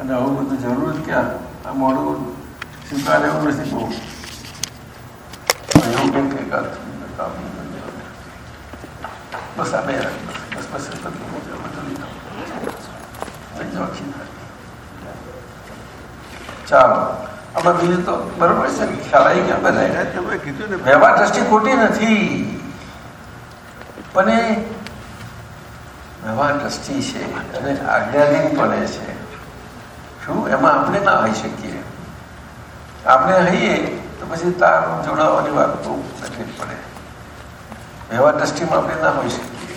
અને આવું બધું જરૂર જ ક્યાં? આ મોડું સ્વીકાર એવું નથી બહુ. એવું કંઈક કંઈક બસ આ બે બસ બસ ચાલો. આમાં બીજું તો બરોબર છે ખ્યાલ આવી ગયા બધા કીધું ને. વ્યવહાર દ્રષ્ટિ ખોટી નથી. પણ એ વ્યવહાર દ્રષ્ટિ છે અને આજ્ઞાધીન પણ છે. શું? એમાં આપણે ના હોઈ શકીએ. આપણે હઈએ તો પછી તાર જોડાવાની વાત બહુ તકલીફ પડે. વ્યવહાર દ્રષ્ટિમાં આપણે ના હોઈ શકીએ.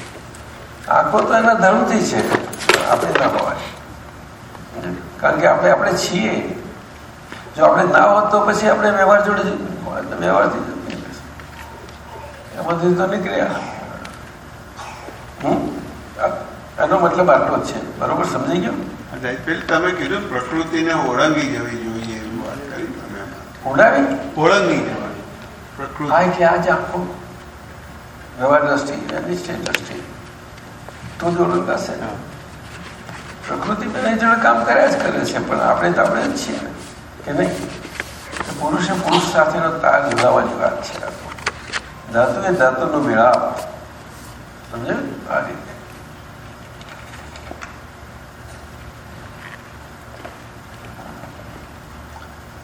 આંખો તો એના ધર્મથી છે આપણે ના હોવાય. કારણ કે આપણે આપણે છીએ. જો આપણે ના હોત તો પછી આપણે વ્યવહાર જોડે વ્યવહારથી એમાંથી તો નીકળ્યા. એનો મતલબ આટલો જ છે. બરોબર સમજી ગયો? પેલું તમે કીધું પ્રકૃતિને ઓળંગી જવી જોઈએ એવી વાત કરી તમે ઉડાવી ઓળંગી? જવાની. પ્રકૃતિ. આ એટલે આજે આખું વ્યવહાર દ્રષ્ટિ નિશ્ચય દ્રષ્ટિ તો જ ઓળંગાશે ને. પ્રકૃતિ બધા જોડે કામ કર્યા જ કરે છે પણ આપણે તો આપણે જ છીએ. કે નહીં? પુરુષે પુરુષ સાથેનો તાર જોડાવાની વાત છે. ધાતુ એ ધાતુનો મેળાપ. સમજે આ રીતે.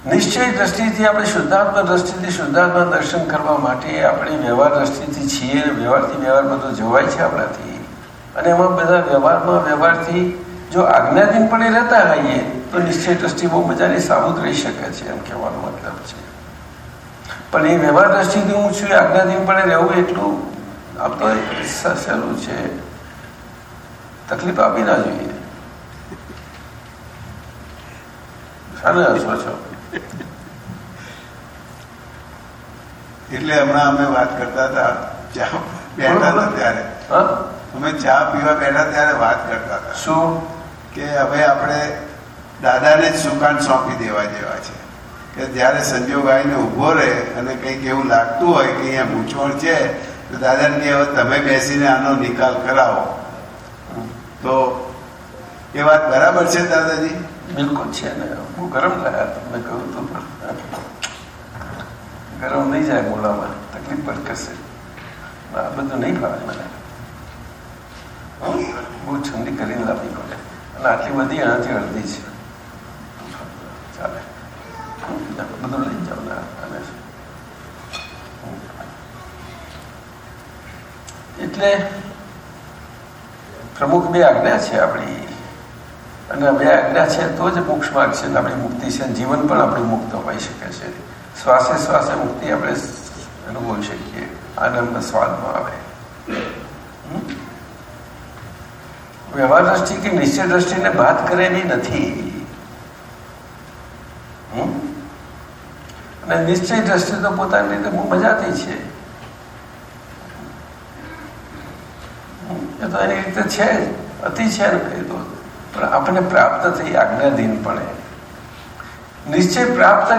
નિશ્ચય દ્રષ્ટિથી આપણે શુદ્ધાત્મા દ્રષ્ટિથી શુદ્ધાત્મા દર્શન કરવા માટે આપણે વ્યવહાર દ્રષ્ટિથી છીએ. વ્યવહારથી વ્યવહાર બધો જોવાય છે આપણાથી. અને એમાં બધા વ્યવહારમાં વ્યવહારથી જો આજ્ઞાધીનપણે રહેતા હોઈએ, તો નિશ્ચય દ્રષ્ટિ બહુ મજાની સાબુત રહી શકે છે એમ કહેવાનો મતલબ છે. પણ એ વ્યવહાર દ્રષ્ટિથી હું છું, એ આજ્ઞાધીનપણે રહેવું એટલું આમ તો સહેલું છે. તકલીફ આપી ના જોઈએ. શાને હસો છો એટલે હમણાં અમે વાત કરતા હતા ચા બેઠા હતા ત્યારે. હા? અમે ચા પીવા બેઠા ત્યારે વાત કરતા હતા. શું? કે હવે આપણે દાદાને જ સુકાન સોંપી દેવા જેવા છે. કે જ્યારે સંજોગ આવીને ઊભો રહે અને કંઈક એવું લાગતું હોય કે અહીંયા મૂંછવણ છે તો દાદાને કહે હવે તમે બેસીને આનો નિકાલ કરાવો. તો એ વાત બરાબર છે દાદાજી? બિલકુલ છે ને. હું ગરમ થયા તમને કહ્યું તો. પણ. ગરમ નહીં જાય બોલાવવા તકલીફ કરશે આ બધું નહીં ફાવે મને. બહુ ઠંડી કરીને લાવવી પડે અને આટલી બધી એનાથી અડધી છે. ચાલે. બધું લઈ ને, અને એટલે પ્રમુખ બે આજ્ઞા છે આપણી. અને બે આજ્ઞા છે તો જ મોક્ષ માર્ગ છે આપણી મુક્તિ છે. જીવન પણ આપણું મુક્ત હોઈ શકે છે. શ્વાસે શ્વાસે મુક્તિ આપણે અનુભવી શકીએ. આનંદ સ્વાદમાં આવે. વ્યવહાર દ્રષ્ટિ કે નિશ્ચય દ્રષ્ટિને બાદ કરેલી નથી. અને નિશ્ચય દ્રષ્ટિ તો પોતાની રીતે મજાથી છે. એ તો એની રીતે છે અતિ છે એ પણ આપણે પ્રાપ્ત થઈ આજ્ઞાધીનપણે નિશ્ચય પ્રાપ્ત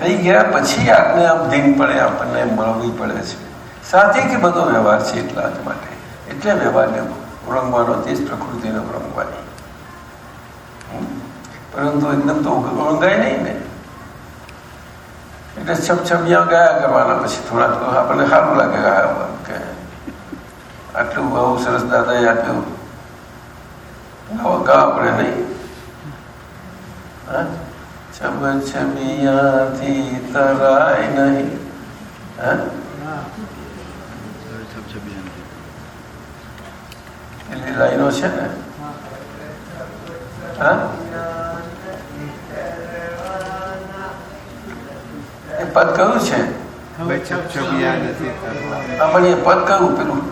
થઈ ગયા પછી આજ્ઞાધીનપણે આપણને મળવી પડે છે. સાથે કે બધો વ્યવહાર છે એટલા જ માટે. એટલે વ્યવહારને ઓળંગવાનો તે જ પ્રકૃતિને ઓળંગવાની. પરંતુ એકદમ તો ઓળંગાય નહીં ને. એટલે છપછપિયા ગયા કરવાના પછી થોડાક આપણને સારું લાગે કે આટલું બહુ સરસ દાદાએ આપ્યું. ગાવા પડે નહીં? છબછબિયાથી તરાય નહીં? પેલી લાઈનો છે ને એ પદ કયું છે પણ એ પદ કયું પેલું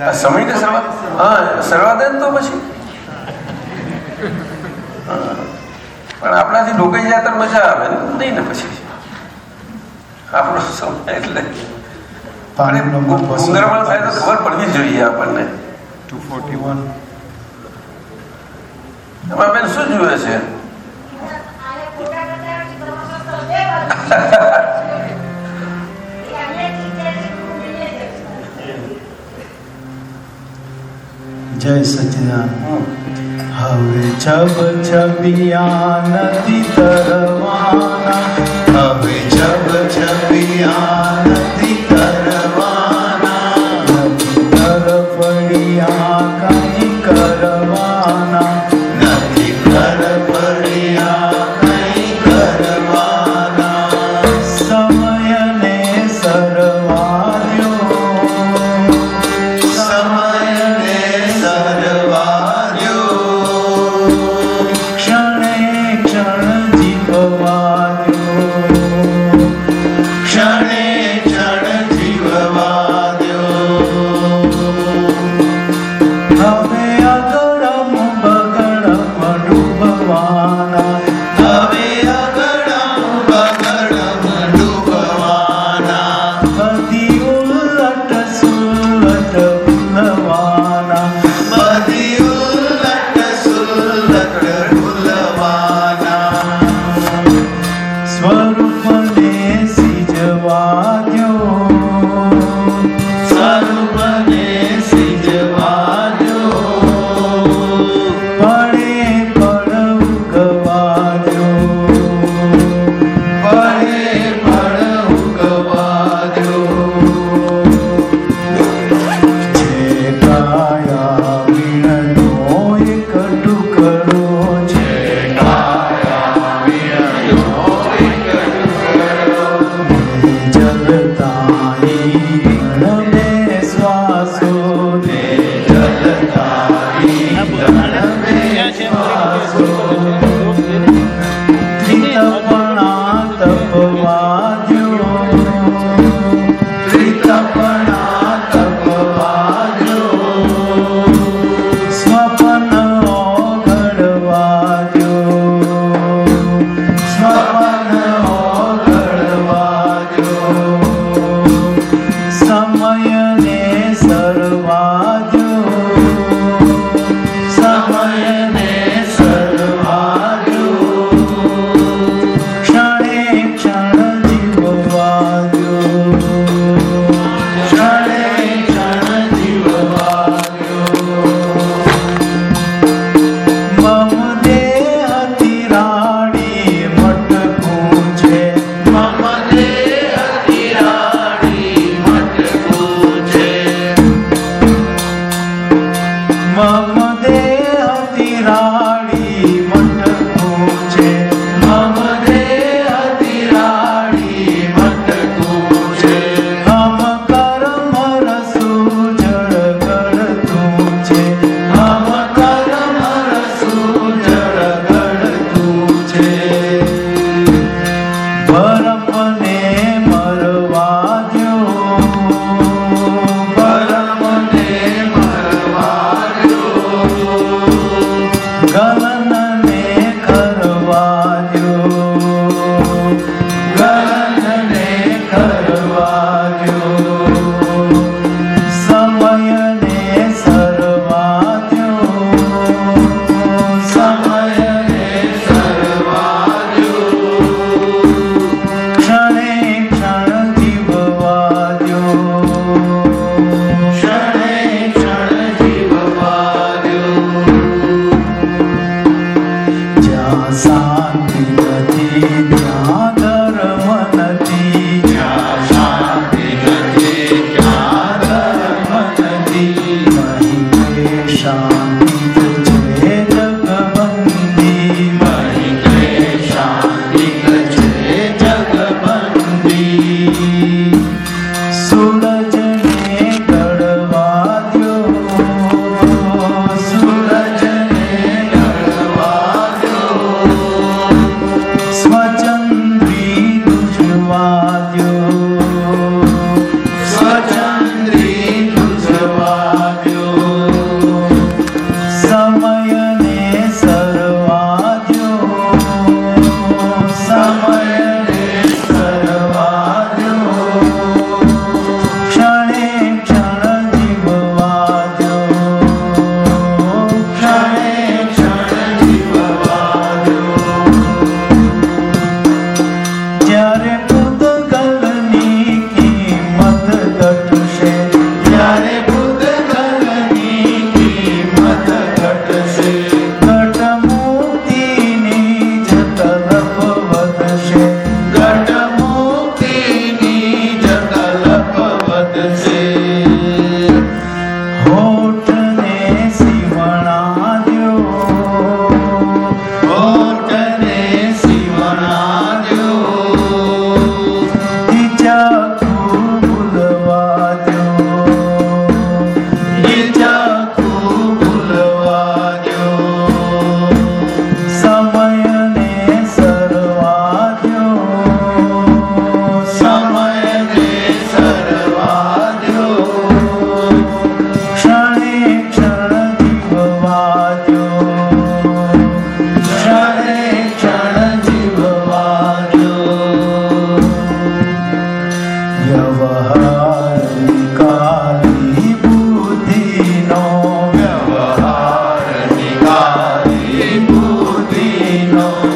આ સમયને સર્વા હા, સર્વાદન તો પછી. પણ આપણાથી ઢોકાઈ જાય તો મજા આવે. નહીં ને પછી. આપણો સમય એટલે. અને ઉંગરમણ થાય તો ખબર પડવી જોઈએ આપણને. 241 એમાં બેન શું જુએ છે? જય સચિદાન. હવે છબ છબિયા નથી તરવાના હવે છબ છબિયા નથી No.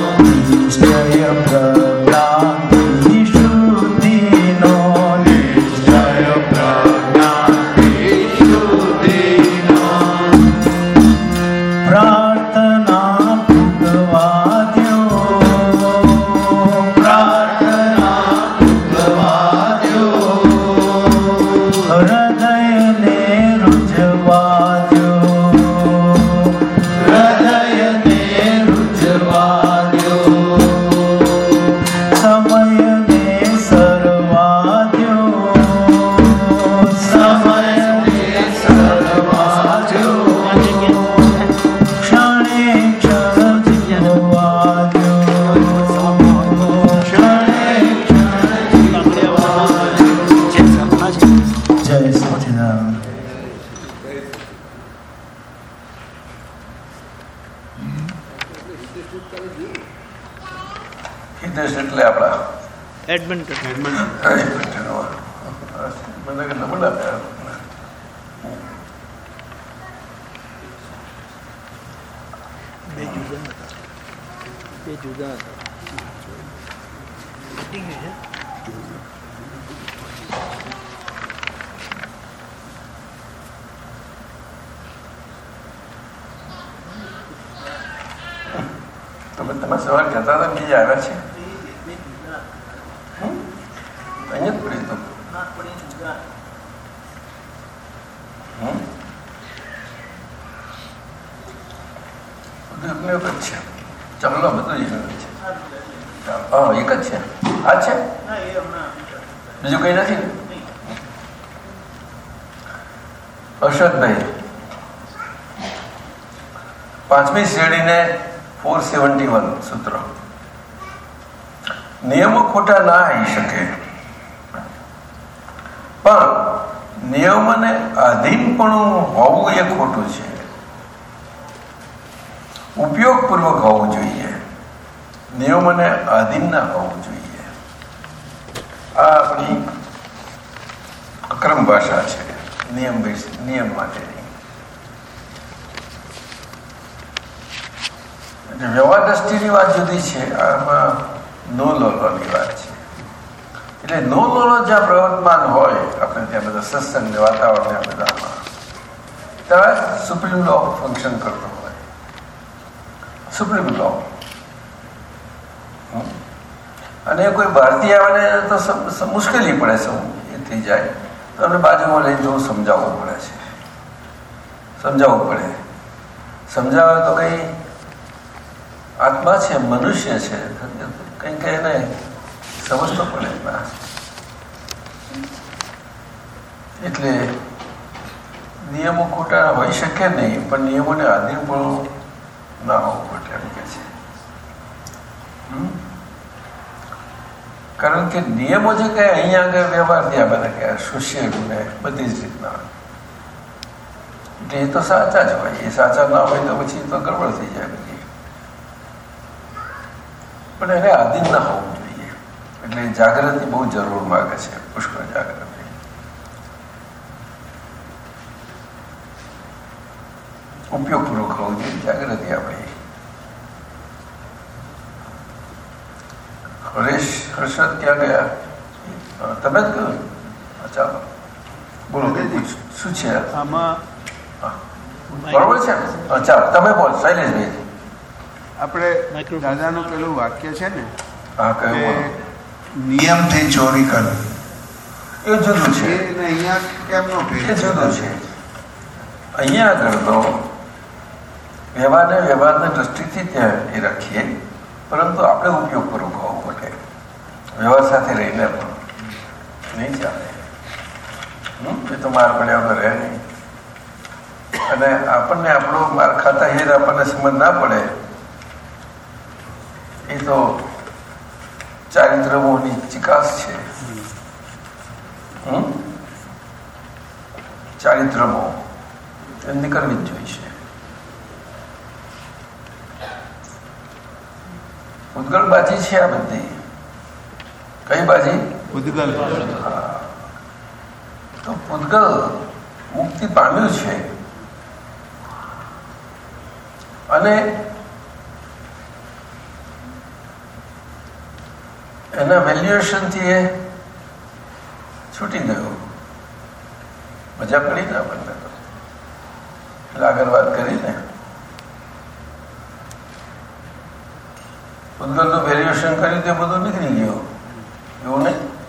નથી. અશોકભાઈ પાંચમી શ્રેણીને ફોર સેવન્ટી વન સૂત્ર. નિયમો ખોટા ના આવી શકે. પણ નિયમોને આધીનપણું હોવું એ ખોટું છે. ઉપયોગપૂર્વક હોવું જોઈએ. નિયમોને આધીન ના હોવું જોઈએ. આ આપણી અક્રમ ભાષા છે. નિયમ નિયમ માટેની. વ્યવહાર દ્રષ્ટિની વાત જુદી છે, આમાં નો લોલવાની વાત છે. એટલે નો લોલો જ્યાં પ્રવર્તમાન હોય, આપણે ત્યાં બધા સત્સંગ વાતાવરણ બધામાં. ત્યાં સુપ્રીમ લો ફંક્શન કરતો હોય. સુપ્રીમ લો અને કોઈ ભારતીય આવે તો મુશ્કેલી પડે સૌ એ થઈ જાય. તો આપણે બાજુમાં લઈને જવું સમજાવવું પડે છે. સમજાવવું પડે. સમજાવે તો કઈ આત્મા છે, મનુષ્ય છે, કંઈ કંઈ એને સમજતો પડે એટલે નિયમો ખોટા હોઈ શકે નહીં, પણ નિયમોને આધીન પણ ના હોવું પડે એમ કે છે. હમ? કારણ કે નિયમો જે કહે, અહીંયા આગળ વ્યવહાર ત્યાં બને કે સોશિયલ ને બધી જ રીતના એ તો સાચા જ હોય. એ સાચા ના હોય તો પછી તો ગરબડ થઈ જાય બધી. પણ એને આધીન ના હોવું જોઈએ. એટલે જાગૃતિ બહુ જરૂર માગે છે, પુષ્કળ જાગૃતિ. ઉપયોગપૂર્વક હોવું જોઈએ, જાગૃતિ આપણે હરેશ હર્ષદ ક્યાં ગયા તમે જ કહ્યું અચ્છા બોલો શું છે? આમાં બરોબર છે? અચ્છા તમે બોલ શૈલેષભાઈ આપણે. દાદાનું પેલું વાક્ય છે ને નિયમથી ચોરી કર. એ જુદું છે. અહીંયા કેમનો એ જુદું છે. અહીંયા આગળ તો વ્યવહારને વ્યવહારની દ્રષ્ટિથી ત્યાં એ રાખીએ પરંતુ આપણે ઉપયોગ પૂર્વક સાથે રહીને પણ. નહીં ચાલે? એ તો માર પડ્યા વગર રહે નહીં. અને આપણને આપણો માર ખાતા હેર આપણને સમજ ના પડે. એ તો ચારિત્રમોની ચિકાસ છે? ચારિત્રમો એ નીકળવી જ જોઈશે. ઉદગલ બાજી છે આ બધી. કઈ બાજી? ઉદગલ તો ઉદગલ મુક્તિ પામ્યું છે. અને એના વેલ્યુએશનથી એ છૂટી ગયું. મજા પડી ને આપણને એટલે આગળ વાત કરીને. ઉદગલનું વેલ્યુએશન કર્યું તે બધું નીકળી ગયું. એવું નહીં?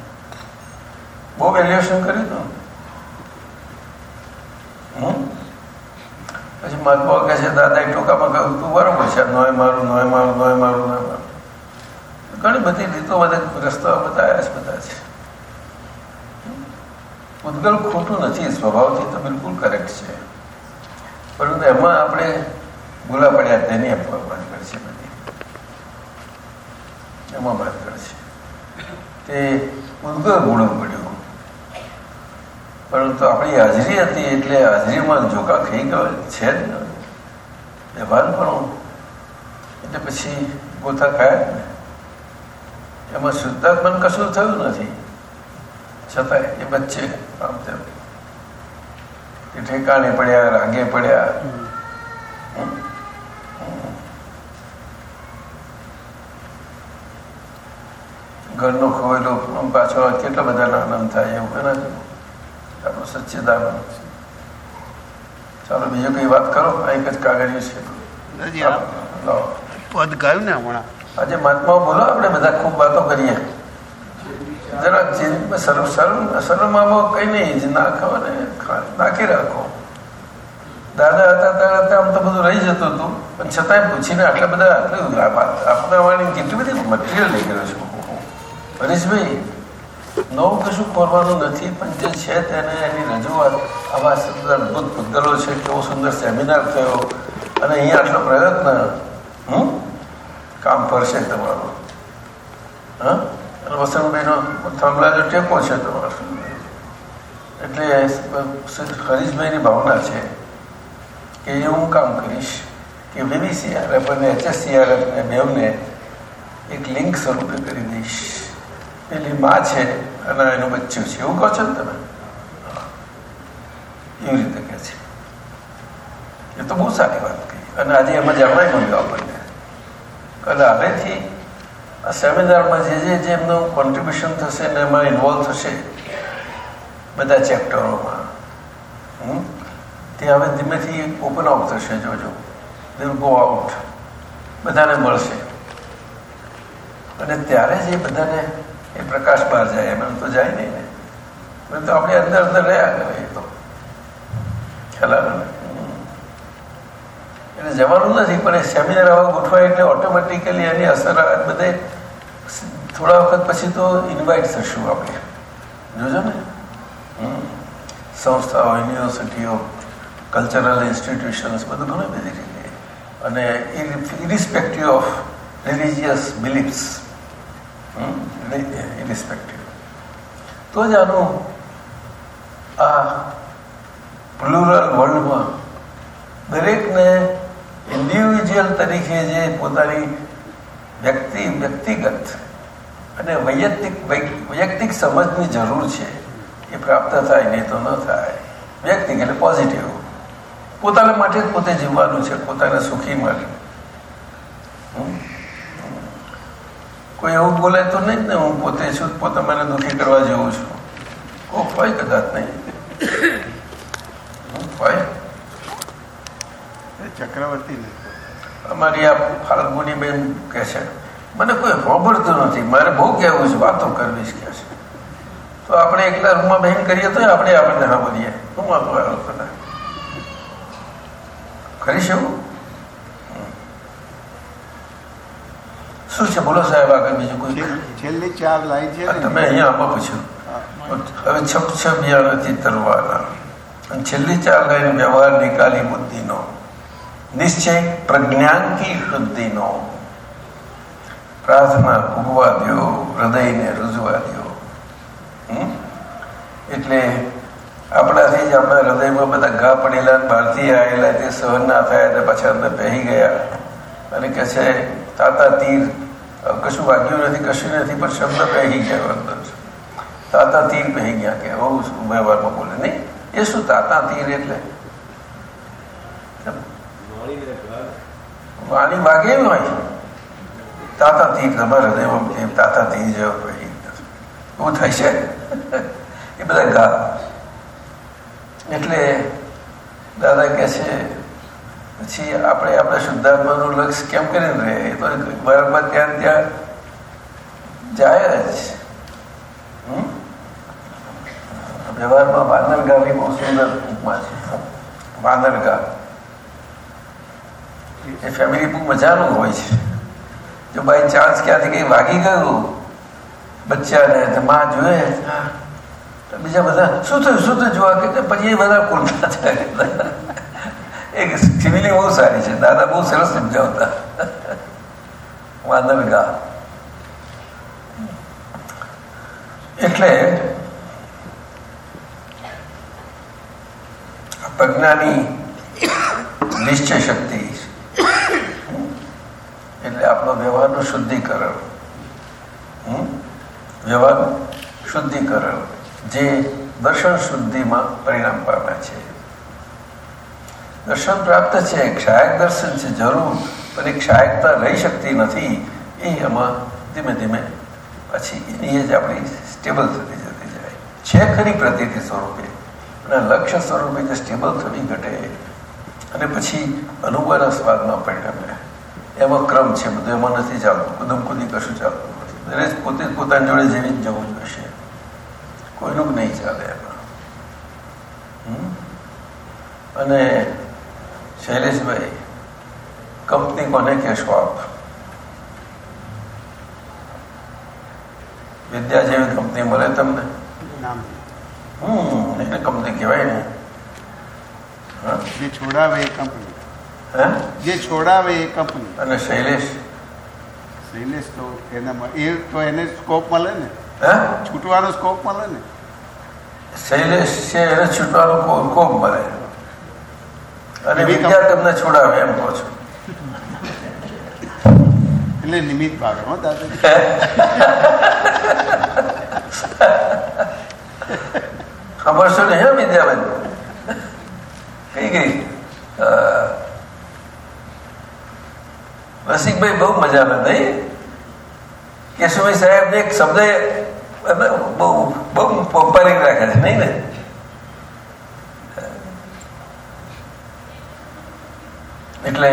બહુ વેલ્યુએશન હતું હમ? પછી મહાત્મા કહે છે દાદા ટોકામાં કહ્યું, તું બરોબર છે, નોય મારું નોય મારું નોય મારું નોય મારું. ઘણી બધી રીતો બધા રસ્તાઓ બતાવ્યા છે, બધા છે. ઉદ્ગલ ખોટું નથી, સ્વભાવથી તો બિલકુલ કરેક્ટ છે. પરંતુ એમાં આપણે ભૂલા પડ્યા, તેની આપવા વાત છે બધી. એમાં વાત છે તે ઉદ્ગલ ગુણ પડ્યું પરંતુ આપણી હાજરી હતી એટલે હાજરીમાં ઝોકા ખાઈ ગયો છે જ ને. વ્યવહાર પણ એટલે પછી ગોથા ખાયા જ ને. એમાં શુદ્ધાત્મન કશું થયું નથી. છતાંય એ વચ્ચે આમ તેમ. એ ઠેકાણે પડ્યા રાગે પડ્યા. ઘરનો ખોવેલો આમ પાછો કેટલા બધા આનંદ થાય એવું એના છે. આપણું સચ્ચિદાનંદ છે. ચાલો બીજું કઈ વાત કરો? એક જ કાગળિયું છે. દાદાજી આ લાવો પદ ગાયું ને હમણાં? આજે મહાત્મા બોલો આપણે બધા ખૂબ વાતો કરીએ. જરા સર્વ સર્વ સર્વમાં કઈ નહીં જે ના નાખી રાખો. દાદા હતા આમ તો બધું રહી જતું હતું. પણ છતાંય પૂછીને આટલા બધા આટલી આ વાત કેટલી બધી મટીરિયલ લઈ ગયો છું. હરીશભાઈ નવું કશું કરવાનું નથી, પણ જે છે તેને એની રજૂઆત આવા સુંદર, અદભુત મુદ્દલો છે, કેવો સુંદર સેમિનાર થયો, અને અહીંયા આટલો પ્રયત્ન, હમ? કામ કરશે તમારું. હા? વસંતભાઈનો થાંભલાનો ટેકો છે તમારો. એટલે હરીશભાઈની ભાવના છે કે એ હું કામ કરીશ, કે વીવીસીઆરએફ અને એચએસસીઆરએફ બેવને એક લિંક સ્વરૂપે કરી દઈશ. પેલી માં છે અને એનું બચ્ચું છે. એવું કહો છો ને તમે. એવી રીતે કહે છે. એ તો બહુ સારી વાત કહી. અને આજે એમાં જાણવા મળ્યું આપણને. એટલે હવેથી આ સેમિનારમાં જે જે જે એમનું કોન્ટ્રીબ્યુશન થશે ને એમાં ઇન્વોલ્વ થશે, બધા ચેપ્ટરોમાં? તે હવે ધીમેથી ઓપન આઉટ થશે, જોજો. દિલ ગો આઉટ બધાને મળશે. અને ત્યારે જે બધાને એ પ્રકાશ બહાર જાય, એમ તો જાય નહીં ને. તો આપણે અંદર અંદર રહ્યા કરે એ તો. એટલે જવાનું નથી, પણ એ સેમિનાર આવા ગોઠવાય એટલે ઓટોમેટિકલી એની અસર બધે. થોડા વખત પછી તો ઇન્વાઇટ થશું આપણે. જોજો ને. સંસ્થાઓ યુનિવર્સિટીઓ કલ્ચરલ ઇન્સ્ટિટ્યુશન્સ બધું ઘણી બધી રીતે અને irrespective of religious beliefs irrespective તો જ આનું આ પ્લુરલ વર્લ્ડમાં દરેકને ઇન્ડિવિજ્યુઅલ તરીકે જે પોતાની વ્યક્તિ, વ્યક્તિગત અને વૈયક્તિક વૈયક્તિક સમજની જરૂર છે, એ પ્રાપ્ત થાય, નહીં તો ન થાય. વ્યક્તિગત એટલે પોઝિટિવ પોતાના માટે જ પોતે જીવવાનું છે, પોતાના સુખી માટે કોઈ એવું બોલે તો નહીં ને હું પોતે છું પોતે મને દુઃખી કરવા જેવું છું. કોક હોય કદાચ નહીં. હોય. એ ચક્રવર્તી અમારી આ ફાલ્ગુની બેન કહે છે મને કોઈ હોબળતું નથી મારે બહુ કહેવું છે વાતો કરવી છે કહે છે. તો આપણે એકલા રૂમમાં બહેન કરીએ તો આપણે આપણને હા બોલીએ હું વાતો આવ્યો કરી શકું શું છે? બોલો સાહેબ આગળ બીજું કોઈ? છેલ્લી- ચાર લાઈન છે ને. તમે અહીંયા આપો પૂછ્યું હવે છપ છપ નથી તરવાના. છેલ્લી ચાર લાઈન વ્યવહાર નિકાલી બુદ્ધિનો. નિશ્ચય પ્રજ્ઞાન કી શુદ્ધિનો. પ્રાર્થના ઉગવા દો હૃદયને રૂજવા દો? એટલે આપણાથી જ આપણા હૃદયમાં બધા ઘા પડેલા ભારતીય બહારથી આવેલા તે સહન ના થયા તે પાછા અંદર પહેરી ગયા. અને કહે છે તાતા તીર કશું વાગ્યું નથી, કશું નથી, પણ શબ્દ પહેરી ગયો અંદર. તાતા તીર પહેરી ગયા કે બહુ વ્યવહારમાં બોલે. નહીં, એ શું તાતા તીર એટલે? વાણી વાગે એવી હોય. તાતા તીર, તમારા હૃદયમાં તાતા તીર જેવો પહેરી એવું થાય છે? એ બધા ગા એટલે દાદા કે છે પછી આપણે આપણા શુદ્ધાત્માનું લક્ષ્ય કેમ કરીને રહે? એ તો બરાબર ત્યાં ત્યાં જાય જ? વ્યવહારમાં વાનરગાની બહુ સુંદર ઉપમા છે. વાંદરગા એ ફેમિલી બહુ મજાનું હોય છે. જો બાય ચાન્સ ક્યાંથી કઈ વાગી ગયું, બચ્ચાને, તો માં જોયે બીજા બધા, શું થયું? શું થયું? જોવા કે પછી બધા કુલતા થાય. એક સિવિલી બહુ સારી છે. દાદા બહુ સરસ સમજાવતા. વાનરગા એટલે પ્રજ્ઞાની નિશ્ચય શક્તિ વ્યવહારનું શુદ્ધિકરણ? વ્યવહારનું શુદ્ધિકરણ જે દર્શન શુદ્ધિમાં પરિણામ પામે છે. દર્શન પ્રાપ્ત છે. ક્ષાયક દર્શન છે જરૂર, પણ એ ક્ષાયકતા રહી શકતી નથી. એ એમાં ધીમે ધીમે પછી એની જ આપણી સ્ટેબલ થતી જતી જાય. છે ખરી પ્રતિથી સ્વરૂપે. અને લક્ષ્ય સ્વરૂપે જે સ્ટેબલ થવી ઘટે. અને પછી અનુભવના સ્વાદમાં પરિણમે. એમાં ક્રમ છે બધું, એમાં નથી ચાલતું. કુદમ કુદી કશું ચાલતું નથી. દરેક પોતે પોતાની જોડે જેવી જ જવું જોઈશે કોઈનું નહીં ચાલે એમાં? અને શૈલેષભાઈ કંપની કોને કહેશો આપ? વિદ્યા જેવી કંપની મળે તમને? હમ એને કંપની કહેવાય ને. જે છોડાવે એ કંપની. જે છોડાવે એ કંપની. અને શૈલેષ? શૈલેષ તો એનામાં એ તો એને સ્કોપ મળે ને. છૂટવાનો સ્કોપ મળે ને. શૈલેષ છે એને છૂટવાનો સ્કોપ કોપ મળે. અને એવી વિદ્યા તમને છોડાવે એમ કહો છો એટલે નિમિત્ત ભાવે હો દાદા ખબર છો ને હે વિદ્યાબેન કઈ ગઈ અ, રસિકભાઈ બહુ મજામાં નહીં કેશુભાઈ સાહેબ એક શબ્દ એટલે બહુ બહુ પંપારિંગ રાખે છે નહીં ને એટલે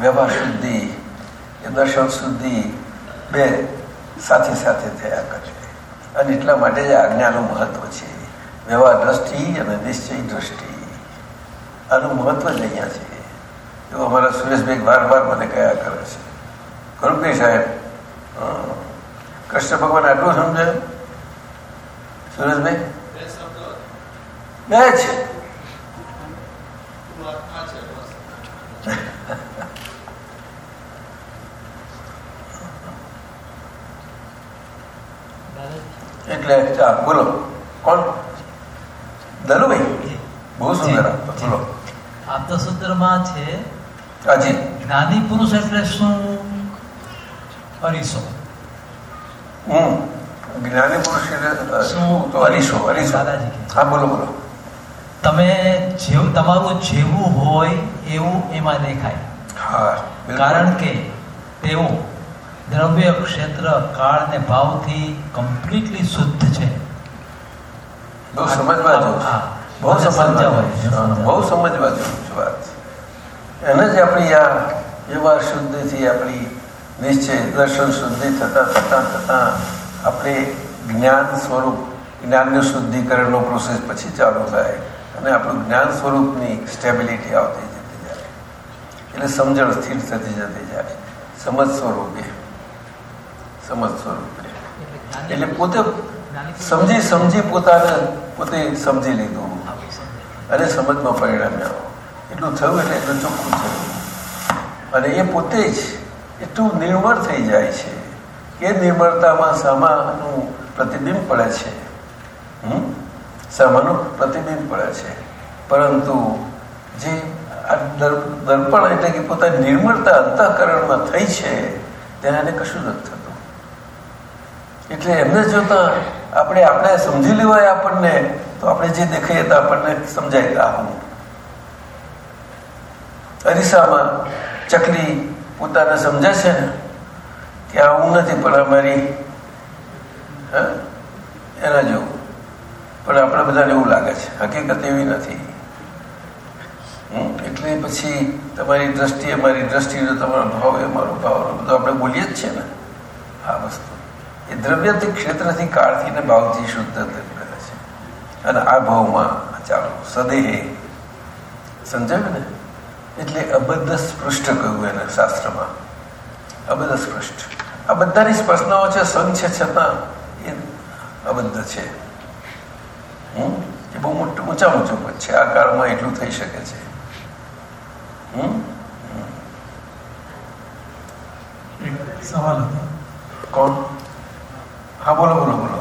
વ્યવહાર શુદ્ધિ એ દર્શન શુદ્ધિ બે સાથે સાથે થયા કરે. અને એટલા માટે જ આજ્ઞાનું મહત્વ છે. વ્યવહાર દ્રષ્ટિ અને નિશ્ચય દ્રષ્ટિ. આનું મહત્વ જ અહીંયા છે. એવું અમારા સુરેશભાઈ વાર વાર મને કયા કરે છે. ખરું સાહેબ. કૃષ્ણ ભગવાન આટલું સમજે? સુરેશભાઈ? બે જ. એટલે ચાલ બોલો કોણ દલુભાઈ બહુ સુંદર બોલો બોલો આપતસૂત્રમાં છે હાજી જ્ઞાની પુરુષ એટલે શું અરીસો હમ જ્ઞાની પુરુષ એટલે શું તો અરીસો અરીસો હા બોલો બોલો તમે જેવું તમારું જેવું હોય એવું એમાં દેખાય હા કારણ કે તેઓ દ્રવ્ય ક્ષેત્ર કાળ ને ભાવથી કમ્પ્લીટલી શુદ્ધ છે. બહુ સમજવા. બહુ સમજવા. બહુ સમજવા જેવું વાત. એને જ આપણી આ વ્યવહાર શુદ્ધિથી આપણી નિશ્ચય દર્શન શુદ્ધિ થતા થતા થતા આપણે જ્ઞાન સ્વરૂપ જ્ઞાનનું શુદ્ધિકરણનો પ્રોસેસ પછી ચાલુ થાય અને આપણું જ્ઞાન સ્વરૂપની સ્ટેબિલિટી આવતી જતી જાય. એટલે સમજણ સ્થિર થતી જતી જાય. સમજ સ્વરૂપે. સમજ સ્વરૂપ એટલે પોતે સમજી સમજી પોતાને પોતે સમજી લીધું અને સમજમાં પરિણામે આવો એટલું થયું એટલે એટલું ચોખ્ખું થયું. અને એ પોતે જ એટલું નિર્મળ થઈ જાય છે કે નિર્મળતામાં સામાનું પ્રતિબિંબ પડે છે? સામાનું પ્રતિબિંબ પડે છે. પરંતુ જે આ દર- દર્પણ એટલે કે પોતાની નિર્મળતા અંતઃકરણમાં થઈ છે તેને કશું નથી થતું. એટલે એમને જોતા આપણે આપણે સમજી લેવાય આપણને, તો આપણે જે દેખાઈએ તો આપણને સમજાય આ અરીસામાં ચકલી પોતાને સમજે છે ને કે આ હું નથી, પણ અમારી? એના જેવું પણ આપણે બધાને એવું લાગે છે હકીકત એવી નથી? એટલે પછી તમારી દ્રષ્ટિ, અમારી દ્રષ્ટિનો તમારો ભાવ, એ મારો ભાવ બધું આપણે બોલીએ જ છે ને આ વસ્તુ એ દ્રવ્યથી ક્ષેત્રથી કાળથી ને ભાવથી શુદ્ધ કરે છે. અને આ ભાવમાં ચાલો સદેહ. સમજાયું ને? એટલે અબદ્ધ સ્પૃષ્ટ કહ્યું એને શાસ્ત્રમાં. અબદ્ધ સ્પૃષ્ટ. આ બધાની સ્પર્શનાઓ છે સંઘ છે છતાં એ અબદ્ધ છે. હમ? એ બહુ મોટું ઊંચા ઊંચું પદ છે. આ કાળમાં એટલું થઈ શકે છે. હમ? કોણ? હા બોલો બોલો બોલો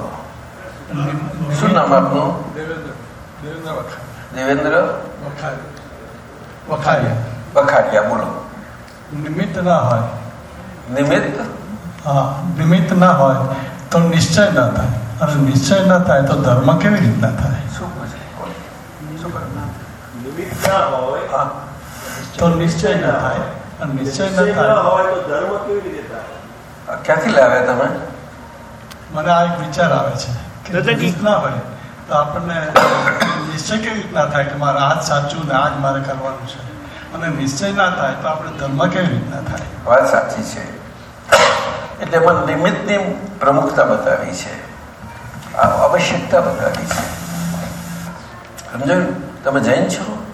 શું નામ આપનું દેવેન્દ્ર દેવેન્દ્ર દેવેન્દ્ર વખારી વખારિયા બખાડિયા બોલો નિમિત્ત ના હોય નિમિત્ત હા નિમિત્ત ના હોય તો નિશ્ચય ના થાય અને નિશ્ચય ના થાય તો ધર્મ કેવી રીતના થાય તો નિશ્ચય ના થાય અને નિશ્ચય ના થાય હોય તો ધર્મ કેવી રીતે થાય ક્યાંથી લાવ્યા તમે મને આ એક વિચાર આવે છે કે દાદાજી. નિમિત્ત ના હોય તો આપણને નિશ્ચય કેવી રીતના થાય કે મારે આ જ સાચું ને આ જ મારે કરવાનું છે? અને નિશ્ચય ના થાય તો આપણે ધર્મ કેવી રીતના થાય? વાત સાચી છે. એટલે પણ નિમિત્તની પ્રમુખતા બતાવી છે. આ આવશ્યકતા બતાવી છે. સમજાયું તમે જૈન છો?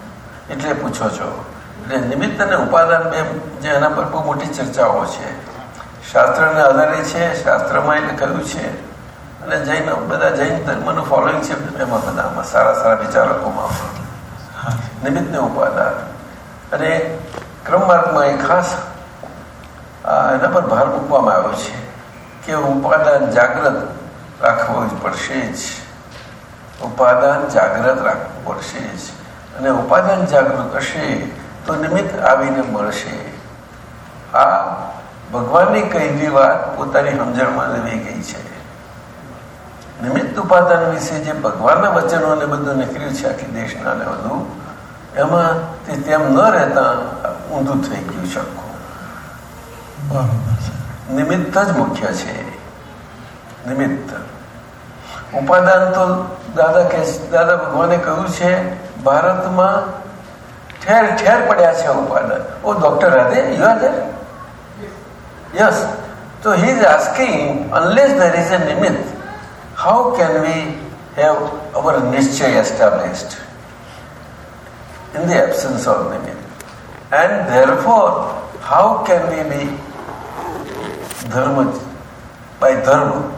એટલે પૂછો છો. એટલે નિમિત્ત અને ઉપાદાન બે જે એના પર બહુ મોટી ચર્ચાઓ છે. શાસ્ત્રને આધારે છે, શાસ્ત્રમાં એટલે કહ્યું છે, અને જૈન બધા જૈન ધર્મનું ફોલોઈંગ છે એમાં બધામાં સારા સારા વિચારકોમાં નિમિત્તને ઉપાદાન. અને ક્રમમાર્ગમાં એ ખાસ એના પર ભાર મૂકવામાં આવ્યો છે કે ઉપાદાન જાગ્રત રાખવું જ પડશે જ. ઉપાદાન જાગ્રત રાખવું પડશે જ. અને ઉપાદાન જાગૃત હશે તો નિમિત્ત આવીને મળશે. આ ભગવાનની કહેલી વાત પોતાની સમજણમાં લેવી ગઈ છે. નિમિત્ત ઉપાદાન વિશે જે ભગવાનના વચનો ને બધું નીકળ્યું છે આખી દેશના ને બધું એમાં તે તેમ ન રહેતા ઊંધું થઈ ગયું શકું નિમિત્ત જ મુખ્ય છે. નિમિત્ત. ઉપાદાન તો દાદા કે દાદા ભગવાને કહ્યું છે ભારતમાં ઠેર ઠેર પડ્યા છે ઉપાદાન. ઓ doctor Radhe you are Yes. So he is asking, unless there is a limit, how can we have our nischay established in the absence of limit? And therefore, how can we be dharma by dharma?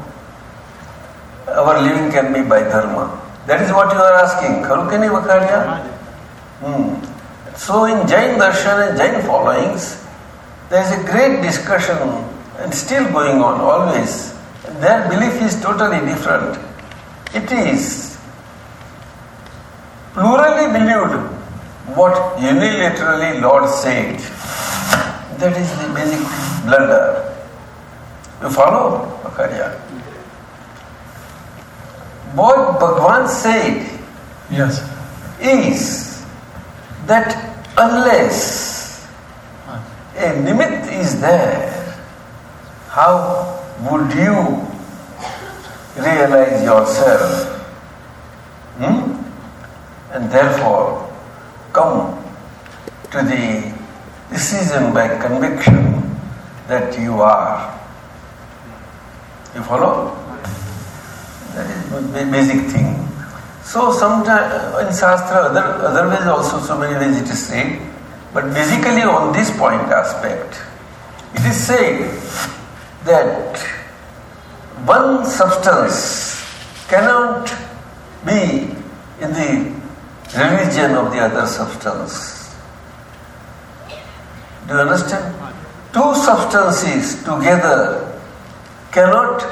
Our living can be by dharma. That is what you are asking. Karukani Vakarya? Hmm. So in Jain darshan and Jain followings, there is a great discussion and still going on always. Their belief is totally different. It is plurally believed what unilaterally Lord said. That is the basic blunder. You follow, Makarya? What Bhagwan said yes. is that unless a nimit is there, how would you realize yourself? Hmm? And therefore, come to the decision by conviction that you are. You follow? That is the basic thing. So sometimes in Shastra, other, other ways also, so many ways it is said, but basically on this point aspect, it is said that one substance cannot be in the religion of the other substance. Do you understand? Two substances together cannot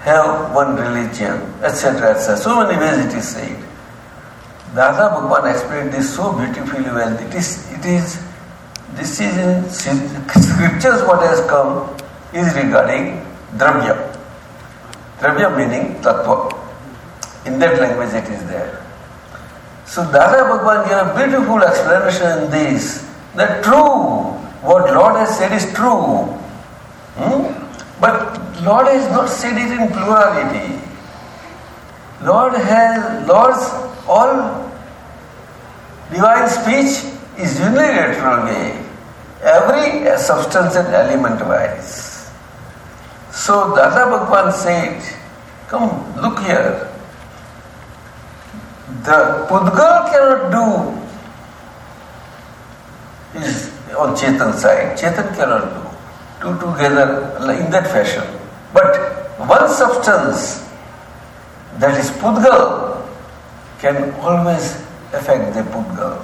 have one religion, etc. etc. So many ways it is said. Dada Bhagwan explained this so beautifully well. It is, it is, this is in scriptures what has come is regarding Dravya. Dravya meaning Tattva. In that language it is there. So Dada Bhagwan gave a beautiful explanation in this. That true, what Lord has said is true. Hmm? But Lord has not said it in plurality. Lord has Lord's all divine speech is unilateral way. Every uh, substance and element wise. So Dada Bhagwan said, Come, look here. The Pudgal cannot do is on Chetan side. Chetan cannot do. Two together in that fashion. But one substance that is Pudgal can always affect the Pudgal.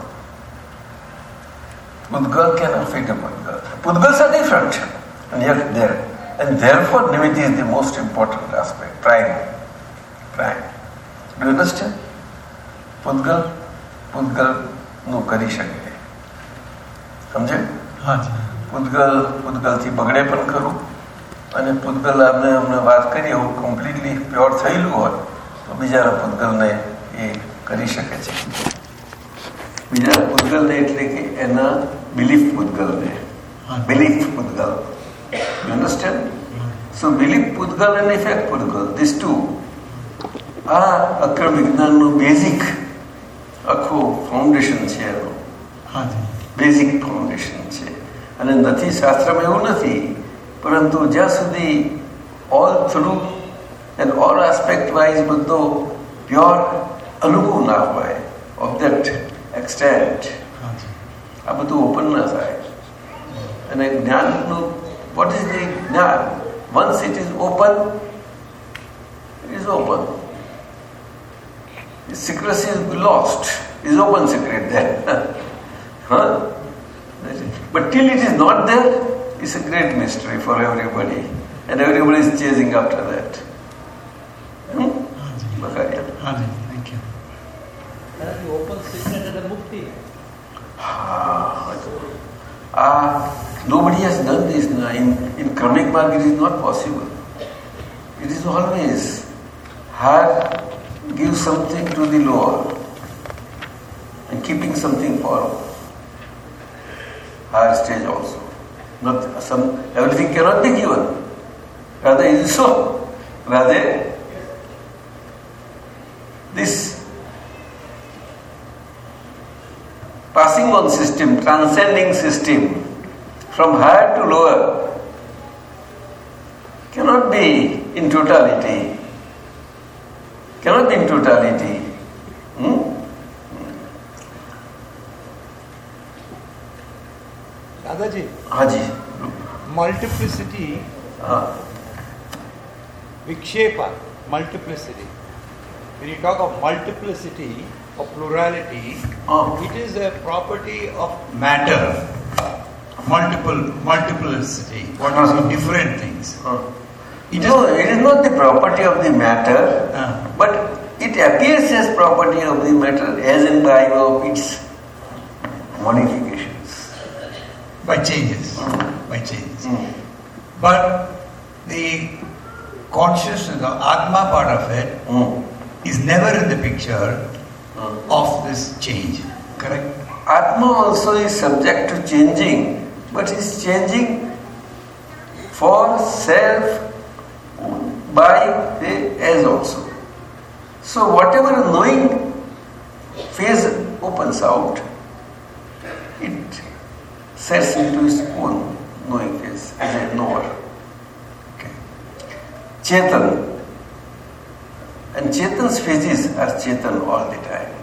Pudgal can affect the Pudgal. Pudgals are different. And yet there. And therefore Nimitti is the most important aspect. Prime. Prime. Do you understand? Pudgal, Pudgal નું કરી શકે સમજે પૂતગલ પૂતગલથી બગડે પણ ખરું અને પૂતગલ આપણે અમને વાત કરી એવું કમ્પ્લીટલી પ્યોર થયેલું હોય તો બીજાના પૂતગલને એ કરી શકે છે બીજા પૂતગલને એટલે કે એના બિલીફ પૂતગલને બિલીફ પૂતગલ યુ અન્ડરસ્ટેન્ડ સો બિલીફ પૂતગલ અને ઇફેક્ટ પૂતગલ ધીસ ટુ આ અક્રમ વિજ્ઞાનનું બેઝિક આખું ફાઉન્ડેશન છે એનું બેઝિક ફાઉન્ડેશન છે અને નથી શાસ્ત્રમાં એવું નથી પરંતુ જ્યાં સુધી all through and all aspect wise બધો પ્યોર અનુભવ ના હોય ઓફ દેટ એક્સટેન્ટ હાજી આ બધું ઓપન ના થાય અને જ્ઞાનનું વોટ ઇઝ ધી જ્ઞાન once it is open it is open secrecy is lost is open secret there huh? but till it is not there it's a great mystery for everybody and everybody is chasing after that hmm? હાજી બકાયા. that you open secret at the mukti. Ah, nobody has done this. In, in Karmic Marg, it is not possible. It is always have give something to the lower and keeping something for higher stage also. Not some everything cannot be given. Rather, is so. Rather, this human system, transcending system, from higher to lower, cannot be in totality. Cannot be in totality. Hmm? Dadaji हाँ जी multiplicity विक्षेप multiplicity when you talk of multiplicity or plurality ah, it is a property of matter multiple multiplicity what is in different things. It no, it is not the property of the matter, Ah. but it appears as property of the matter as in by of its modifications. by changes by changes Hmm. but the consciousness the atma part of it Hmm. is never in the picture. Uh, of this change correct Atma also is subject to changing, but is changing for self, by, the as also. So whatever knowing phase opens out, it sets into its own knowing phase as a knower. Okay. Chetan. And Chetan's phases are Chetan all the time.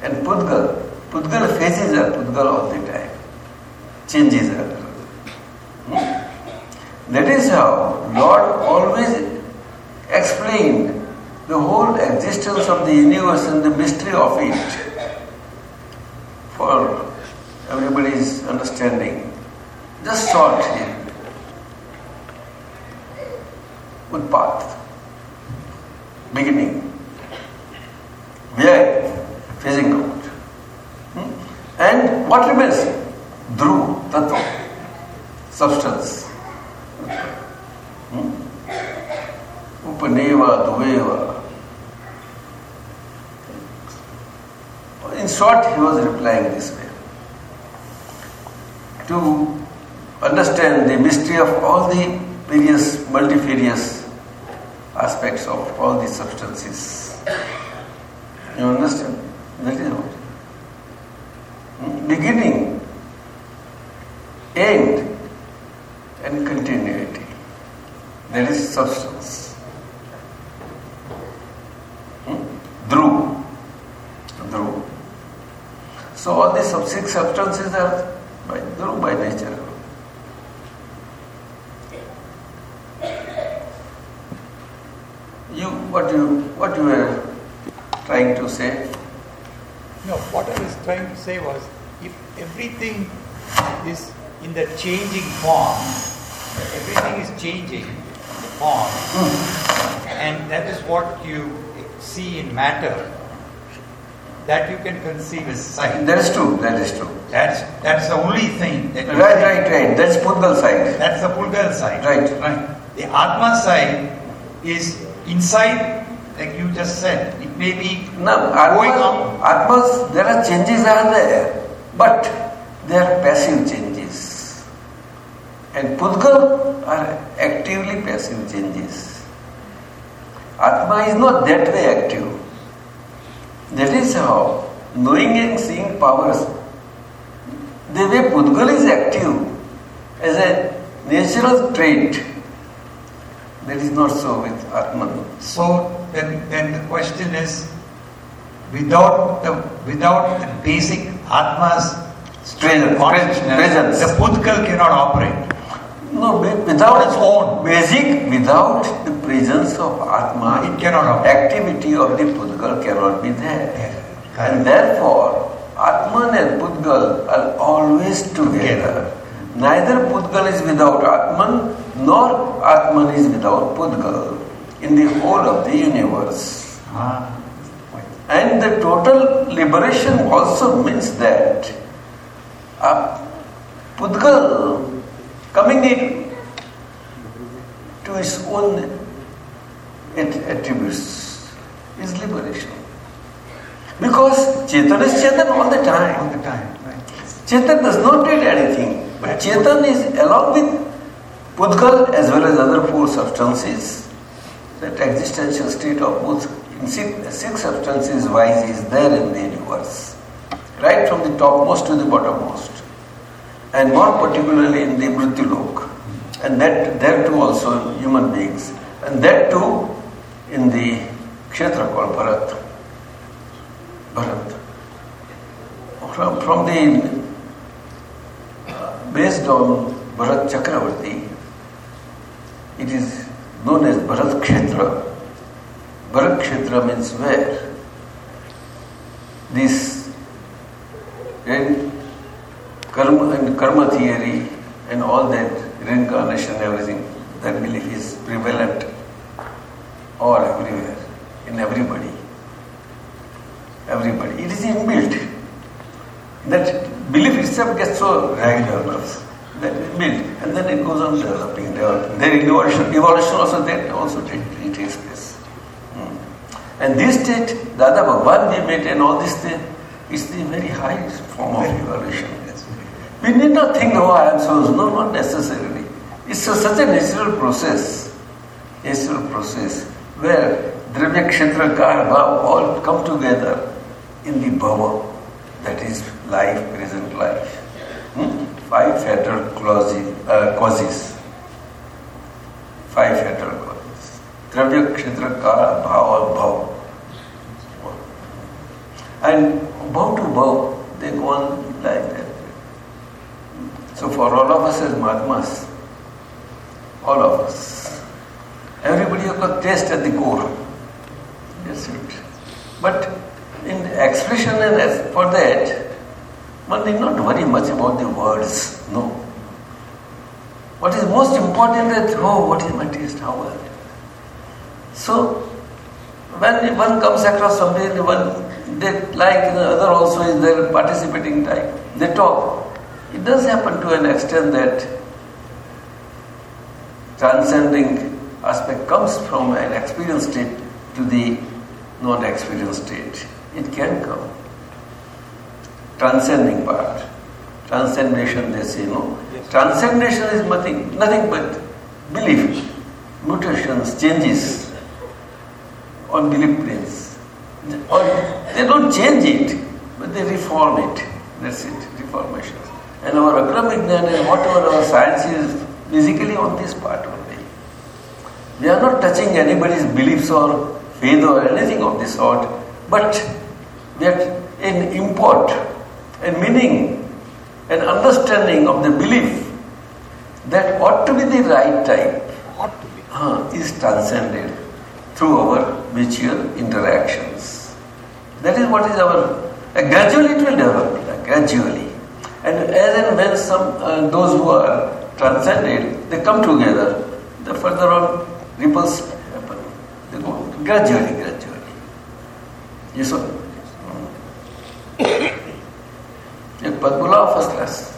And Pudgal, Pudgal phases are Pudgal all the time. Changes are. Hmm? That is how Lord always explained the whole existence of the universe and the mystery of it for everybody's understanding. Just short here. Utpat. Beginning. Where? Phasing out. Hmm? And what remains? Dhru, tattva, substance. Hmm? Upaneva, duveva. In short, he was replying this way. To understand the mystery of all the various, multifarious aspects of all these substances. You understand? That is what. Hmm? Beginning, end, and continuity. That is substance. Hmm? Dhru. Dhru. So all these six substances are by by nature. You what you what you were trying to say? No, what I was trying to say was if everything is in the changing form, everything is changing the form, hmm. and that is what you see in matter, that you can conceive as sight. That is true, that is true. That's that's the only thing that you Right, right, right. That's Pudgal side. That's the Pulgal side. Right. Right. The Atma side is inside, like you just said. It may be Now, going up. Atmas, there are changes are there, but they are passive changes. And Pudgal are actively passive changes. Atma is not that way active. That is how knowing and seeing powers, the way Pudgal is active as a natural trait, that is not so with Atman. So then, then the question is, without the without the basic Atma's strength, Presence, presence. the Pudgal cannot operate. No, without its own. basic, without the presence of Atma, It cannot operate. activity of the Pudgal cannot be there. And therefore, Atman and Pudgal are always together. Neither Pudgal is without Atman, nor Atman is without Pudgal in the whole of the universe. Ah. And the total liberation also means that a Pudgal coming in to its own attributes is liberation. Because Chetan is Chetan all the All time. the time. Right. Chetan does not need anything. But Chetan is along with Pudgal as well as other four substances. That existential state of both six, six substances wise is there in the universe. Right from the topmost to the bottommost. And more particularly in the Mrityulok. And that there too also human beings. And that too in the kshetra called Bharat. Bharat. From, from the based on Bharat Chakravarti, it is known as Bharat Kshetra. Bharat Kshetra means where this and karma and karma theory and all that reincarnation, everything, that belief is prevalent all everywhere, in everybody. Everybody. It is inbuilt. That belief itself gets so regular that it and then it goes on developing, developing. Then evolution, evolution also that also takes place. Hmm. And this state, Dada Bhagwan met and all this thing, is the very high form of evolution. We need not think, oh, I am so, no, not necessarily. It's a, such a natural process, natural process, where Dravya Kshetra all come together in the Bhava, that is life, present life. Hmm? Five fatal uh, causes. Five fatal causes. Dravya Kshetra Kar Bhava Bhav. And bow to bow, they go on like that. So for all of us as Mahatmas, all of us, everybody has got taste at the core. That's it. But in expression and for that, one need not worry much about the words. No. What is most important is, oh, what is my taste? How well? So, when one comes across somebody, one they like the other also is there participating type. They talk. It does happen to an extent that transcending aspect comes from an experienced state to the non-experienced state. It can come. Transcending part. Transcendation they say no. Transcendation is nothing, nothing but belief, mutations, changes on belief planes. Or they don't change it, but they reform it. That's it, reformation. And our Akram Vignan and whatever our science is basically on this part only. We are not touching anybody's beliefs or faith or anything of this sort, but we an import and meaning and understanding of the belief that ought to be the right type Ought to be. uh, is transcended through our mutual interactions. That is what is our. Uh, gradually it will develop, uh, gradually. And as and when some uh, those who are transcended, they come together, the further on ripples happen. They go gradually, gradually. You saw. Then Padmula first class.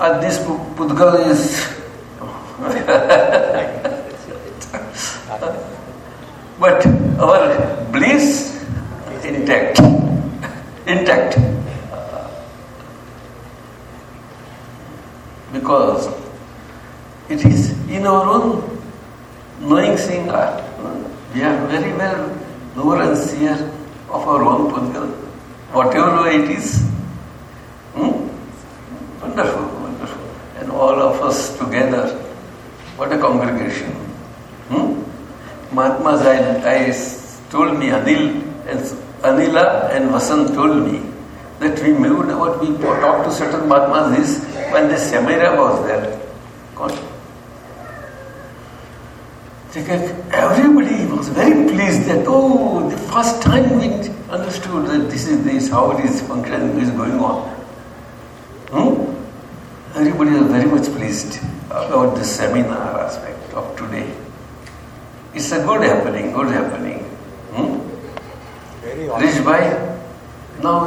And this Pudgal is. but our bliss intact. Intact. Because it is in our own knowing seeing art. We are very well knower and seer of our own Pudgal, whatever way it is. Hmm? Wonderful, wonderful. And all of us together, what a congregation. Hmm? Mahatmas, I, I told me, Anil and Anila and Vasant told me that we moved what we talked to certain Mahatmas is when the Samira was there. God. Everybody was very pleased that, oh, the first time we understood that this is this, how it is functioning, is going on. Hmm? Everybody was very much pleased about the seminar aspect of today. It's a good happening, good happening. Hmm? Rich Bhai, now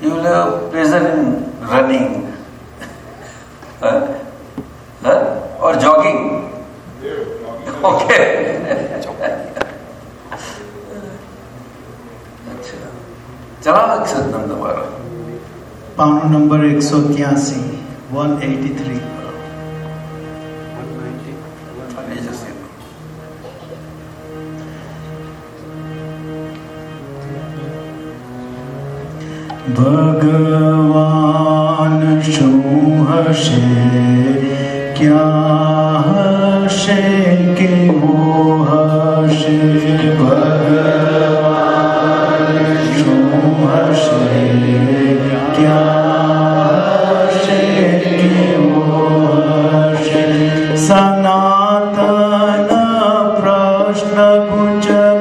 you will have pleasure in running. huh? Huh? Or jogging. Okay. क्या number एक सौ इक्यासी one eighty three भगवान शो हसे क्या हसे के Jump.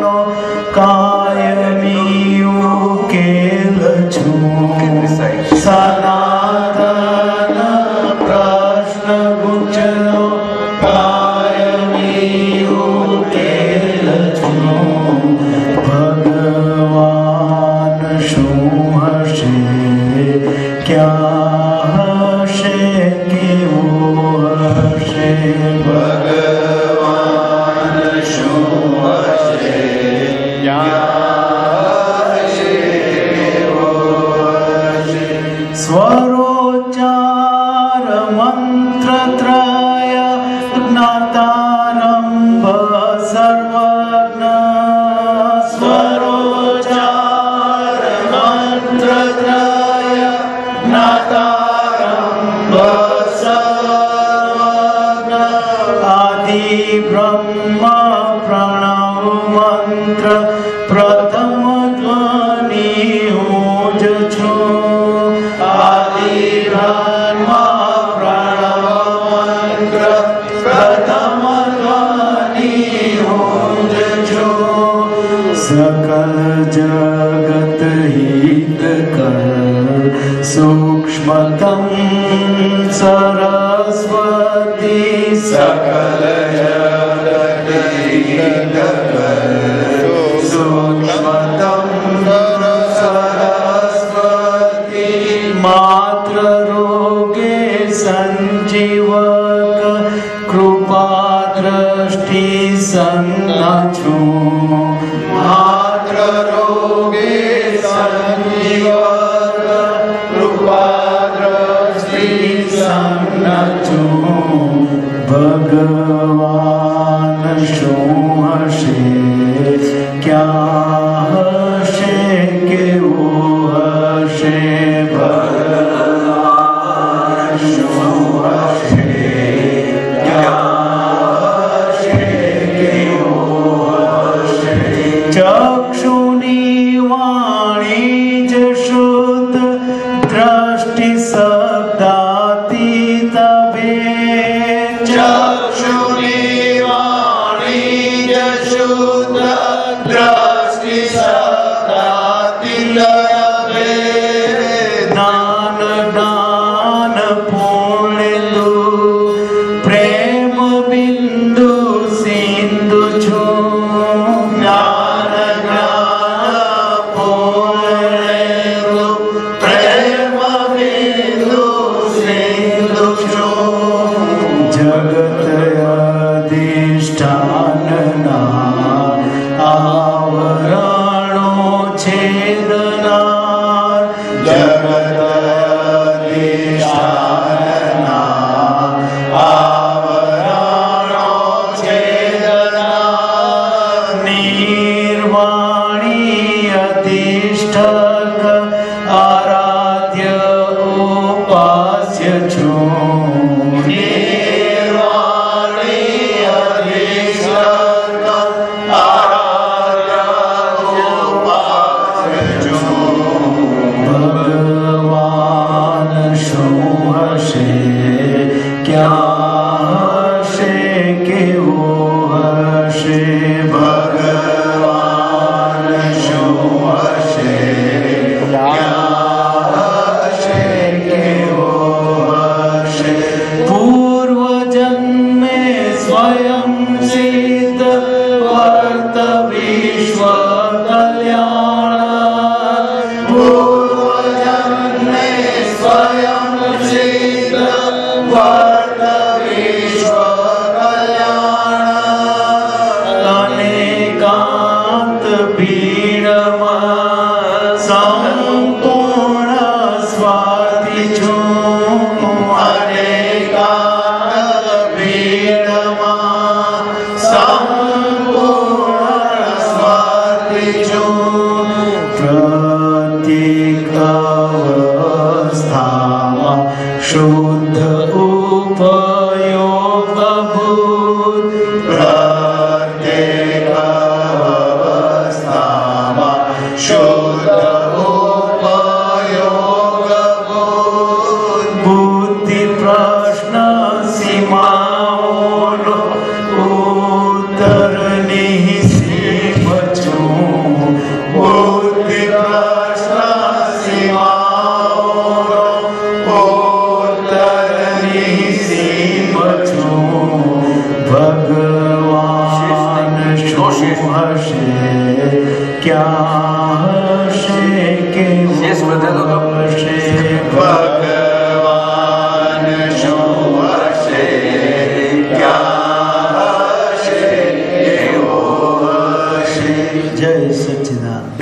સચ્ચિદાનંદ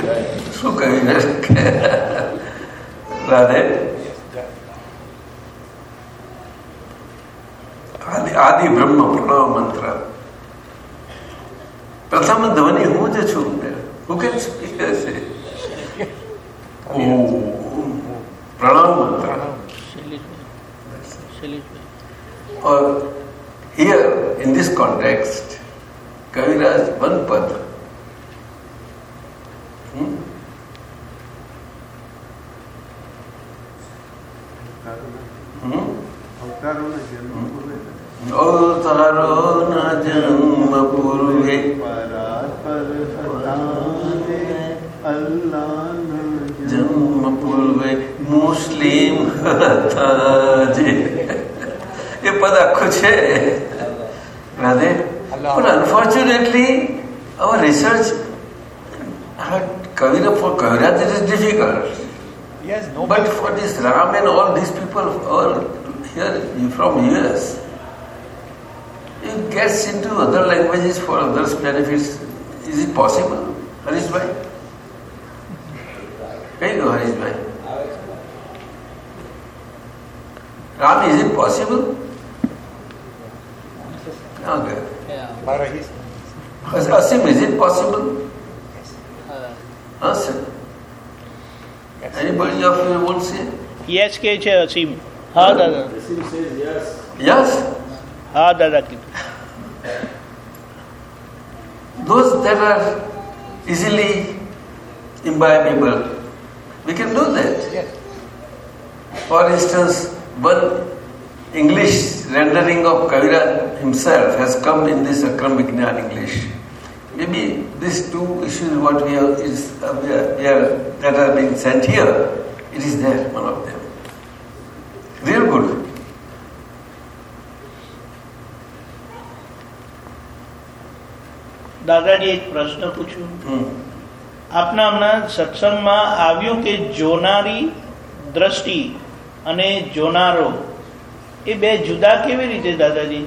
શું કહ્યું રાધે આદિ આદિ બ્રહ્મ પ્રણવ મંત્ર પ્રથમ ધ્વનિ હું જ છું હુ કેન સ્પીક છે ઓમ. પ્રણવ મંત્ર શૈલેષભાઈ શૈલેષભાઈ or here in this context Kaviraj one pad અવતારો ના જન્મ પૂર્વે જન્મ પૂર્વે મુસ્લિમ હતા જે એ પદ આખું છે રાધે પણ unfortunately our research Kaviraj it is difficult. Yes, no. But for this Ram and all these people all here from US, it gets into other languages for others' benefits. Is it possible, Harish Bhai? There you go, Harish Bhai. Ram, is it possible? Okay. Para his Asim, is it possible? Huh, sir? Anybody of you won't say? Yes કે છે અસીમ હા દાદા Asim says yes. Yes? હા દાદા કીધું Those that are easily imbibable, we can do that. yes. For instance, one English rendering of Kaviraj himself has come in this Akram Vignan English. Maybe these two issues, what we have is, uh, we are, we are, that are being sent here, it is there, one of them. Real good. દાદાજી એક પ્રશ્ન પૂછું Hmm. આપના હમણાં સત્સંગમાં આવ્યું કે જોનારી દ્રષ્ટિ અને જોનારો એ બે જુદા કેવી રીતે દાદાજી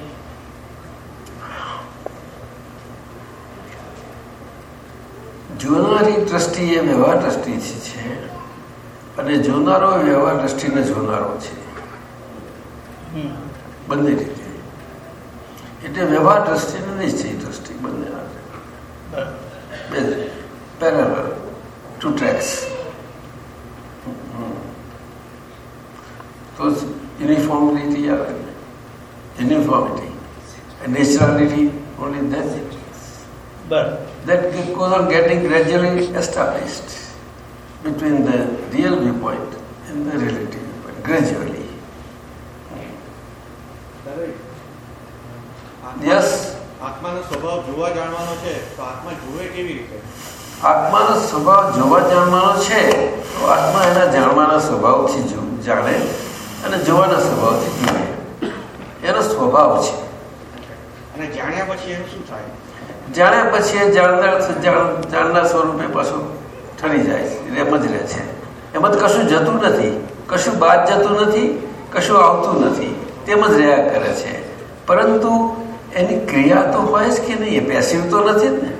જોનારી દ્રષ્ટિ એ વ્યવહાર દ્રષ્ટિ છે અને જોનારો વ્યવહાર દ્રષ્ટિને જોનારો છે. હમ. બંને રીતે. એટલે વ્યવહાર દ્રષ્ટિ ને નિશ્ચય દ્રષ્ટિ બંને. બે પેરેલલ ટુ ટ્રેક્સ તો યુનિફોર્મિટી આવે યુનિફોર્મિટી નેચરાલિટી ઓનલી ધેટ બરાબર that goes on getting gradually established between the real viewpoint and the relative viewpoint, gradually. Yes, આત્માનો સ્વભાવ જોવા જાણવાનો છે તો આત્મા જુએ કેવી રીતે આત્માનો સ્વભાવ જોવા જાણવાનો છે તો આત્મા એના જાણવાના સ્વભાવથી જાણે અને જોવાના સ્વભાવથી જુએ એનો સ્વભાવ છે અને જાણ્યા પછી એનું શું થાય જાણ્યા પછી એ જાણનાર જાણનાર સ્વરૂપે પાછું ઠરી જાય છે એમ જ રહે છે. એમાં જ કશું જતું નથી, કશું બાદ જતું નથી, કશું આવતું નથી, તેમ જ રહ્યા કરે છે. પરંતુ એની ક્રિયા તો હોય જ કે નહીં, એ પેસિવ તો નથી જ ને.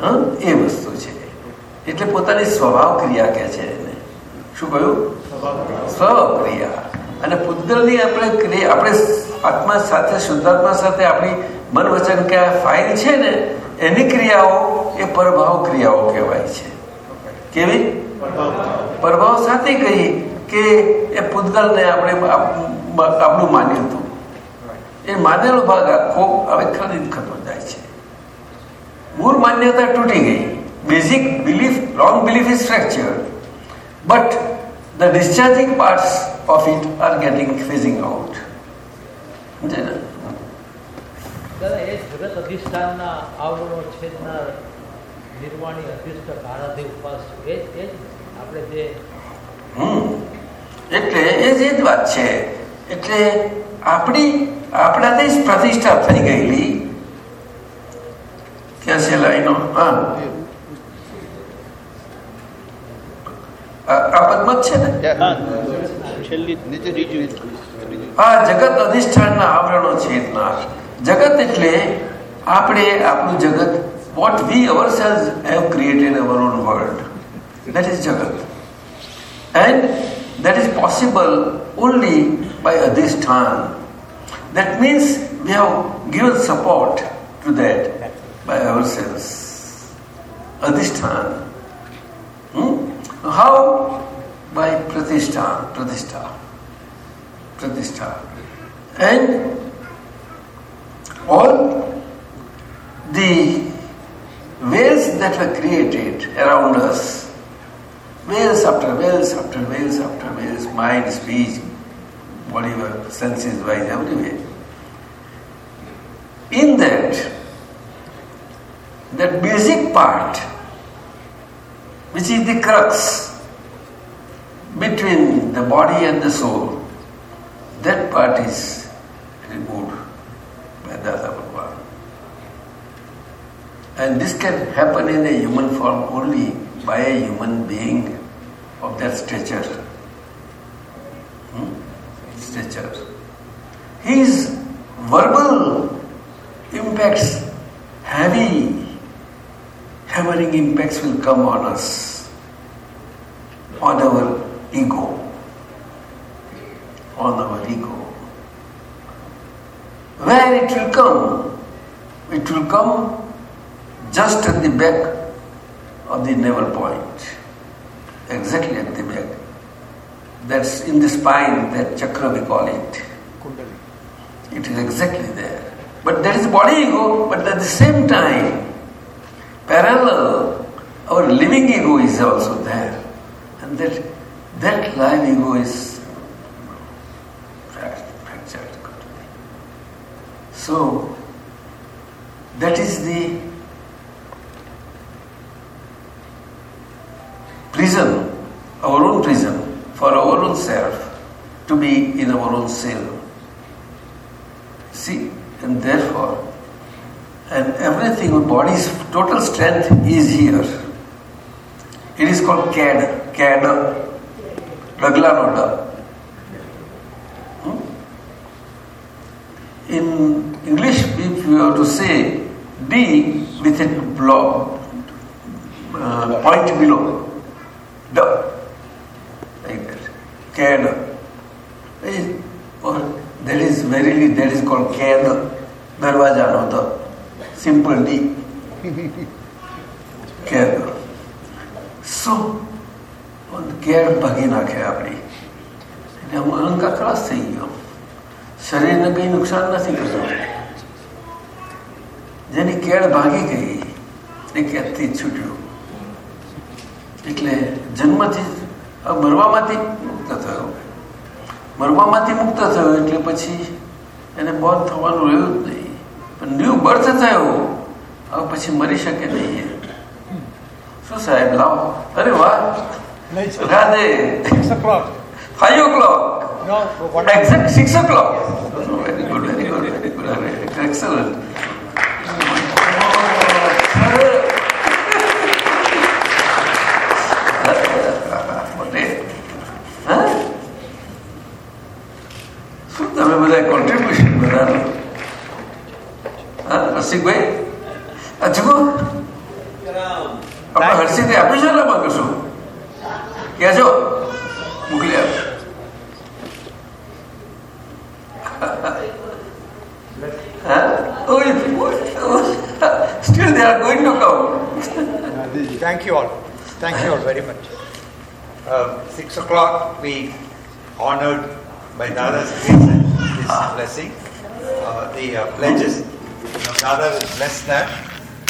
હા? એ વસ્તુ છે. એટલે પોતાની સ્વભાવ ક્રિયા કહે છે એને. શું કહ્યું? સ્વભાવ ક્રિયા અને પુત્રની આપણે આપણે આત્મા સાથે, શુદ્ધાત્મા સાથે આપણી મન વચન કે આ ફાઇલ છે ને, એની ક્રિયાઓ એ પરભાવ ક્રિયાઓ કહેવાય છે. કેવી? પરભાવ સાથે કહી કે એ પૂતગલને આપણે આપણું માન્યું હતું. એ માનેલો ભાગ આખો હવે ખરીદ ખતો જાય છે. મૂળ માન્યતા તૂટી ગઈ. Basic belief wrong belief is structure but the discharging parts of it are getting phasing out સમજે ને? દાદા એ જગત અધિષ્ઠાનના આવરણો છેદનાર નિર્વાણી અધિષ્ઠ કાળાધિ ઉપાસ એ જ એ જ આપણે જે એટલે એ જ જ વાત છે. એટલે આપણી આપણાથી જ પ્રતિષ્ઠા થઈ ગયેલી. ક્યાં છે લાઈનો? આ પદમાં છે ને? હા. છેલ્લી ત્રીજું આ જગત અધિષ્ઠાનના આવરણો છેદનાર. જગત એટલે આપણે આપણું જગત what we ourselves have created our own world that is જગત and that is possible only by અધિષ્ઠાન that means we have given support to that by ourselves અધિષ્ઠાન how by પ્રતિષ્ઠા પ્રતિષ્ઠા Pratishtha. And all the ways that were created around us, ways after ways after ways after ways, mind, speech, whatever, senses wise, everywhere. In that, that basic part, which is the crux between the body and the soul, that part is removed. And this can happen in a human form only by a human being of that stature. Hmm? Stature. His verbal impacts, heavy, hammering impacts will come on us, on our ego on our ego. Where it will come? It will come just at the back of the navel point, exactly at the back. That's in the spine, that chakra we call it. It is exactly there. But there is body ego, but at the same time, parallel, our living ego is also there. And that, that live ego is So, that is the prism, our own prism, for our own self to be in our own self. See, and therefore, and everything, body's total strength is here. It is called CAD, CAD, Douglas In English, if you have to say D with a block, uh, point below, D, like that, CAD. Eh, or That is verily, that is called CAD, દરવાજાનો the simple D. CAD. So, કેળ ભાગી નાખે આપણી એટલે હું અહંકાર ખલાસ થઈ ગયો શરીરને કંઈ નુકસાન નથી કરતો. જેની કેળ ભાગી ગઈ એ કેદથી છૂટ્યું? એટલે જન્મથી મરવામાંથી મુક્ત થયો. મરવામાંથી મુક્ત થયો એટલે પછી એને બોધ થવાનું રહ્યું જ નહીં. પણ ન્યૂ બર્થ થયો. હવે પછી મરી શકે નહીં શું સાહેબ લાવો? અરે વાહ. Radhe. Five o'clock No, what Exact six o'clock. Very good, very good, very good, very excellent. હા? શું તમે બધા કોન્ટ્રીબ્યુશન બધાનું હા રસિકભાઈ આ જુઓ આપણે હર્ષિતે આપ્યું છે ને આમાં કશું કહેજો Thank you all. Thank you all very much. Uh, six o'clock, we honored by Dada's grace and his blessing. Uh, the uh, pledges, you know, Dada will bless that.